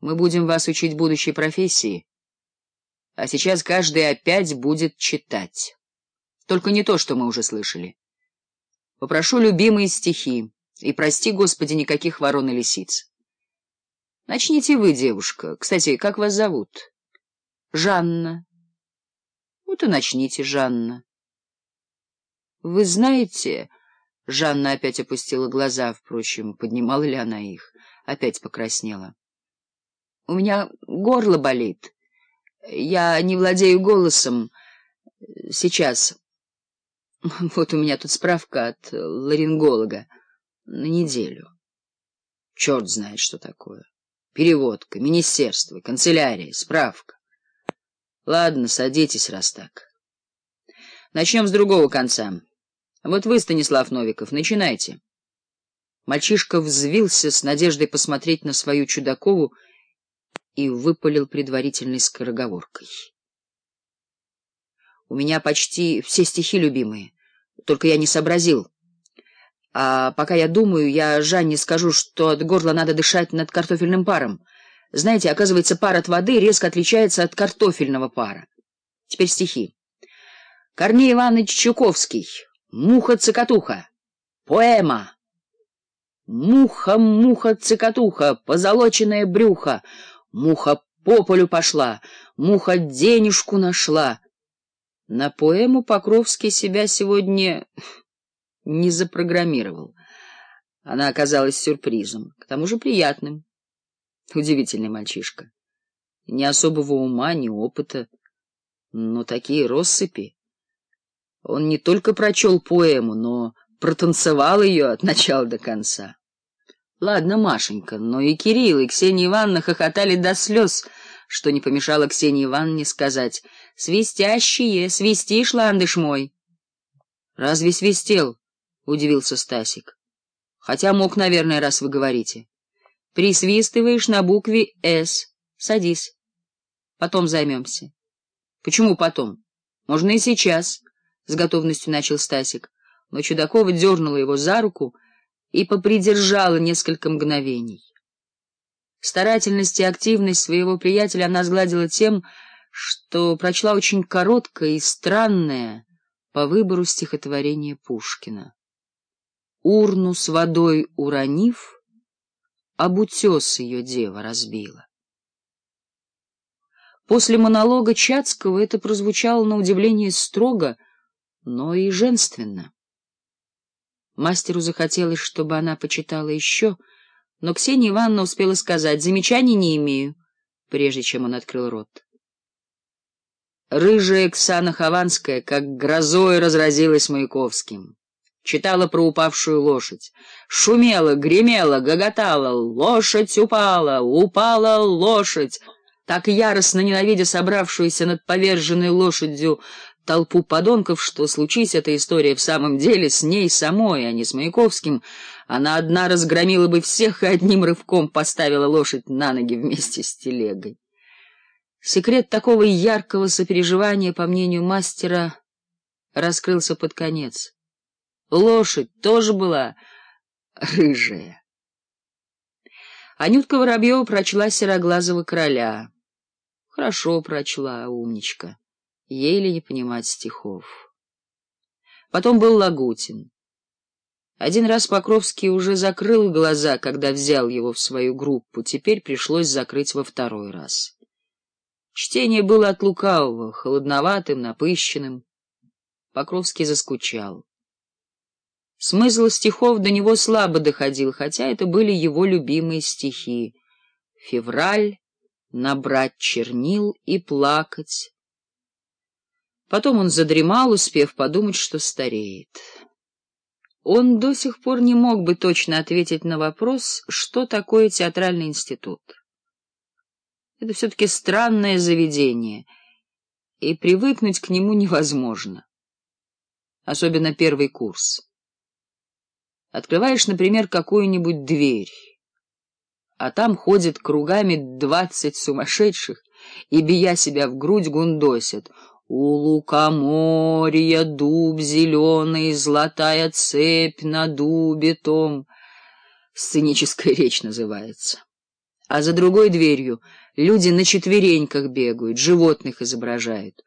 Мы будем вас учить будущей профессии. А сейчас каждый опять будет читать. Только не то, что мы уже слышали. Попрошу любимые стихи, и прости, Господи, никаких ворон и лисиц. Начните вы, девушка. Кстати, как вас зовут? Жанна. Вот и начните, Жанна. Вы знаете... Жанна опять опустила глаза, впрочем, поднимала ли она их, опять покраснела. У меня горло болит. Я не владею голосом сейчас. Вот у меня тут справка от ларинголога на неделю. Черт знает, что такое. Переводка, министерство, канцелярия, справка. Ладно, садитесь, раз так. Начнем с другого конца. Вот вы, Станислав Новиков, начинайте. Мальчишка взвился с надеждой посмотреть на свою Чудакову, и выпалил предварительной скороговоркой. У меня почти все стихи любимые, только я не сообразил. А пока я думаю, я Жанне скажу, что от горла надо дышать над картофельным паром. Знаете, оказывается, пар от воды резко отличается от картофельного пара. Теперь стихи. Корней Иванович Чуковский. Муха цикатуха. Поэма. Муха, муха, цикатуха, позолоченное брюхо, Муха по полю пошла, муха денежку нашла. На поэму Покровский себя сегодня не запрограммировал. Она оказалась сюрпризом, к тому же приятным. Удивительный мальчишка. Ни особого ума, ни опыта, но такие россыпи. Он не только прочел поэму, но протанцевал ее от начала до конца. Ладно, Машенька, но и Кирилл, и Ксения Ивановна хохотали до слез, что не помешало Ксении Ивановне сказать «Свистящие, свистишь, ландыш мой!» «Разве свистел?» — удивился Стасик. «Хотя мог, наверное, раз вы говорите. Присвистываешь на букве «С». Садись. Потом займемся». «Почему потом? Можно и сейчас», — с готовностью начал Стасик. Но Чудакова дернула его за руку, — и попридержала несколько мгновений. Старательность и активность своего приятеля она сгладила тем, что прочла очень короткое и странное по выбору стихотворение Пушкина. Урну с водой уронив, об утес ее дева разбила. После монолога Чацкого это прозвучало на удивление строго, но и женственно. Мастеру захотелось, чтобы она почитала еще, но Ксения Ивановна успела сказать «замечаний не имею», прежде чем он открыл рот. Рыжая Ксана Хованская, как грозой, разразилась Маяковским. Читала про упавшую лошадь. Шумела, гремела, гоготала. Лошадь упала, упала лошадь. Так яростно ненавидя собравшуюся над поверженной лошадью толпу подонков, что случись эта история в самом деле с ней самой, а не с Маяковским, она одна разгромила бы всех и одним рывком поставила лошадь на ноги вместе с телегой. Секрет такого яркого сопереживания, по мнению мастера, раскрылся под конец. Лошадь тоже была рыжая. Анютка Воробьева прочла сероглазого короля. Хорошо прочла, умничка еле не понимать стихов. Потом был Лагутин. Один раз Покровский уже закрыл глаза, когда взял его в свою группу, теперь пришлось закрыть во второй раз. Чтение было от лукавого, холодноватым, напыщенным. Покровский заскучал. Смысл стихов до него слабо доходил, хотя это были его любимые стихи. «Февраль», «Набрать чернил и плакать», Потом он задремал, успев подумать, что стареет. Он до сих пор не мог бы точно ответить на вопрос, что такое театральный институт. Это все-таки странное заведение, и привыкнуть к нему невозможно. Особенно первый курс. Открываешь, например, какую-нибудь дверь, а там ходит кругами двадцать сумасшедших и, бия себя в грудь, гундосят — у лукоморья дуб зеленый, золотая цепь на дубе том. Сценическая речь называется. А за другой дверью люди на четвереньках бегают, животных изображают.